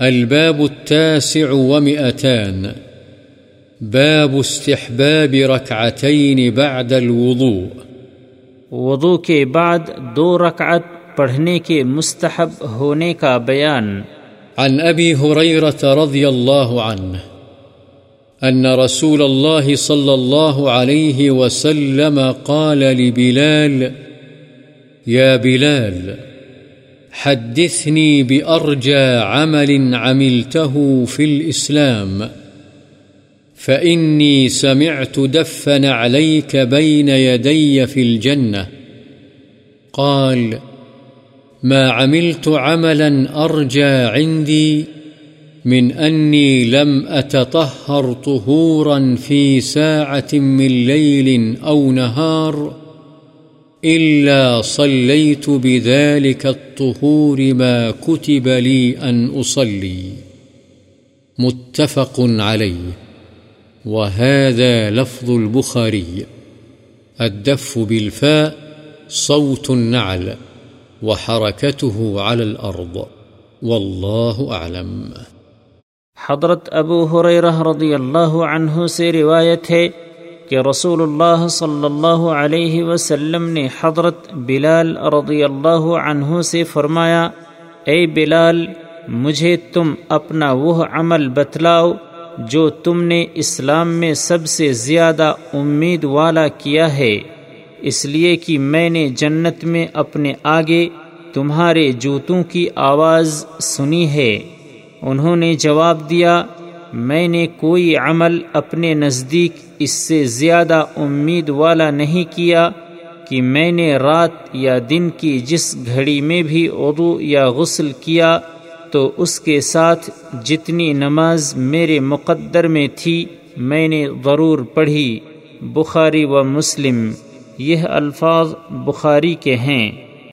الباب التاسع ومئتان. باب استحباب ركعتين بعد الوضوء. وضو کے بعد دو رکعت پڑھنے کے مستحب ہونے کا بیان. عن أبي هريرة رضي الله عنه أن رسول الله صلى الله عليه وسلم قال لبلال يا بلال حدثني بأرجى عمل عملته في الإسلام، فإني سمعت دفن عليك بين يدي في الجنة. قال، ما عملت عملا أرجى عندي من أني لم أتطهر طهورا في ساعة من ليل أو نهار إلا صليت بذلك الطهور ما كتب لي أن أصلي. متفق عليه. وهذا لفظ البخاري. الدف بالفاء صوت النعل وحركته على الأرض. والله أعلم. حضرت ابو حریرہ رضی اللہ عنہ سے روایت ہے کہ رسول اللہ صلی اللہ علیہ وسلم نے حضرت بلال رضی اللہ عنہ سے فرمایا، اے بلال، مجھے تم اپنا وہ عمل بتلاؤ جو تم نے اسلام میں سب سے زیادہ امید والا کیا ہے۔ اس لیے کہ میں نے جنت میں اپنے آگے تمہارے جوتوں کی آواز سنی ہے۔ انہوں نے جواب دیا، میں نے کوئی عمل اپنے نزدیک اس سے زیادہ امید والا نہیں کیا کہ میں نے رات یا دن کی جس گھڑی میں بھی عضو یا غسل کیا، تو اس کے ساتھ جتنی نماز میرے مقدر میں تھی میں نے ضرور پڑھی۔ بخاری و مسلم، یہ الفاظ بخاری کے ہیں۔